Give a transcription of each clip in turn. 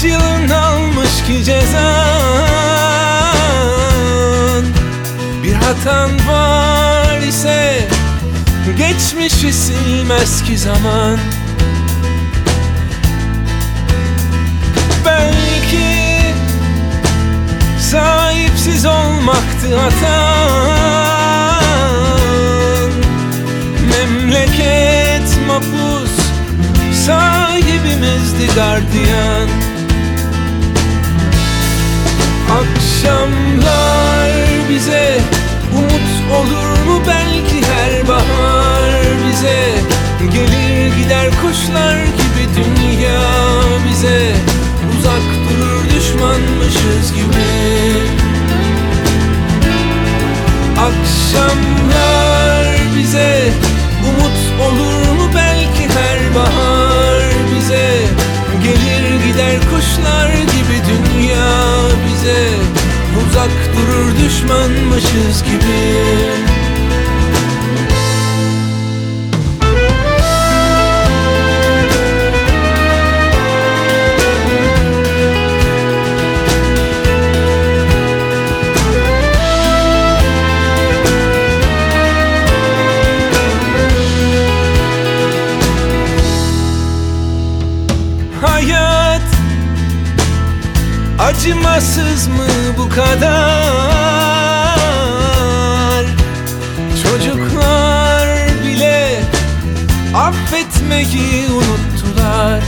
Kaç yılın almış ki cezan. Bir hatan var ise Geçmişi silmez ki zaman. Belki Sahipsiz olmaktı hatan. Memleket mapus Sahibimizdi gardiyan Akşamlar bize umut olur mu? Belki her bahar bize Gelir gider kuşlar gibi. Dünya bize Uzak durur düşmanmışız gibi düşmanmışız gibi. Hayat acımasız mı bu kadar affetmeyi unuttular.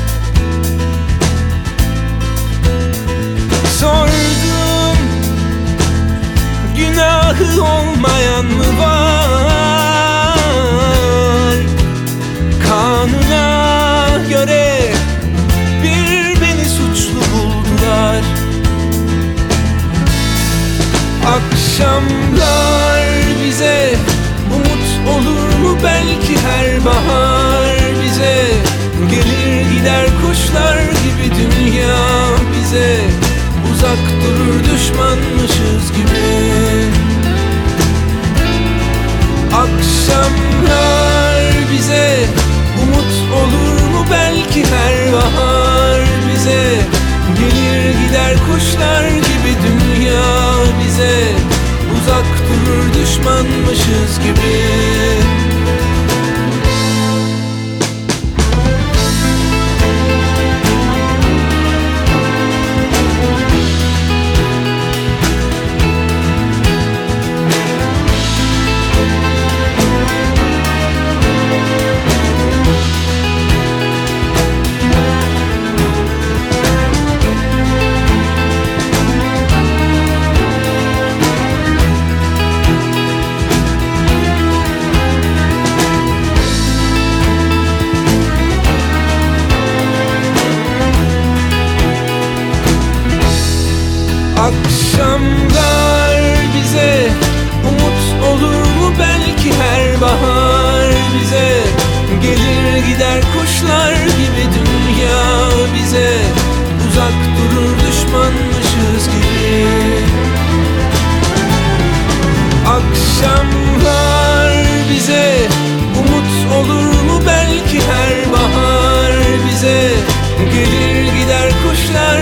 Sordum günahı olmayan mı var? Kanuna göre bir beni suçlu buldular. Akşamlar bize umut olur mu belki her bahar Gider kuşlar gibi dünya bize Uzak durur düşmanmışız gibi Uzak durur düşmanmışız gibi. Akşamlar bize umut olur mu belki her bahar bize? Gelir gider kuşlar